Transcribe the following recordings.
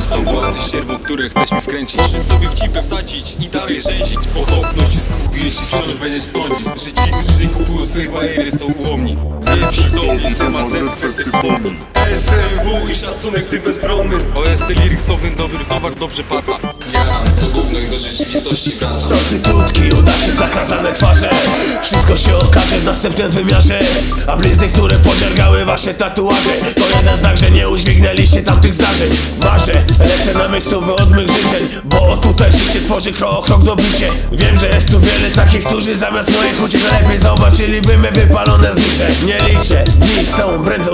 Są błaty sierwo, które chcesz mi wkręcić. Że sobie w cipę wsadzić i dalej rzęzić. Pochopność się zgubi, jeśli wciąż będziesz sądzić Że ci, którzy nie kupują twojej bajery są ułomni. Do mnie, co ma mną kwestię wspomnień SMW i szacunek tym bezbronnym OST liriksowy, dobry towar, dobrze paca Ja to gówno i do rzeczywistości wracam. Prostytutki, udacie, zakazane twarze Wszystko się okaże w następnym wymiarze. A blizny, które podziergały wasze tatuaże To jeden znak, że nie udźwignęliście tamtych zdarzeń. Marzę, lecę na miejscowy od mych życzeń Bo tutaj życie tworzy krok, krok dobicie Wiem, że jest tu wiele takich, którzy zamiast moich uciek Lepiej zobaczyliby me wypalone znicze. Nie liczę, dni całą brędzą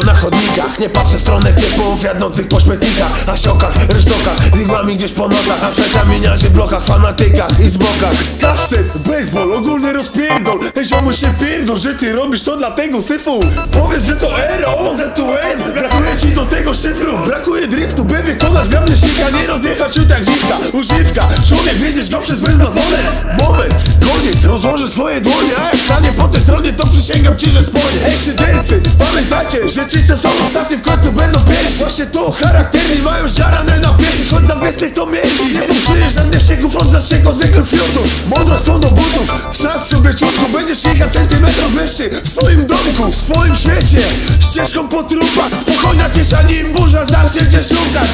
Nie patrzę w stronę typów jadących po śmietnikach Na siokach, rysztokach, z igłami gdzieś po nocach A przed kamieniarzy, blokach, fanatykach i zbokach. Kastet, baseball, ogólny rozpierdol. Ej ziomu się pierdol, że ty robisz to dla tego syfu. Powiedz, że to Ero, ZUM Brakuje ci do tego szyfru, brakuje driftu By wykonać zgrabny szyka, nie rozjechać ciut jak dziwka Używka, człowiek wiedziesz go przez beznadolę Moment, rozłożę swoje dłonie A jak stanie po tej stronie, to przysięgam ci, że spłonie. Ej szydercy, pamiętajcie, że co są ostatni w końcu będą pierwsi Właśnie to charakterni mają ziarane na piersi. Choć zamiast to mierzi Nie poczuje żadnych ścieków od naszego zwykłych fiutów Mądrość swą do butów Wsadź sobie członku, będziesz kilka centymetrów wyższy. W swoim domku, w swoim świecie Ścieżką po trupach Spokojna cisza, nim burza zacznie cię szukać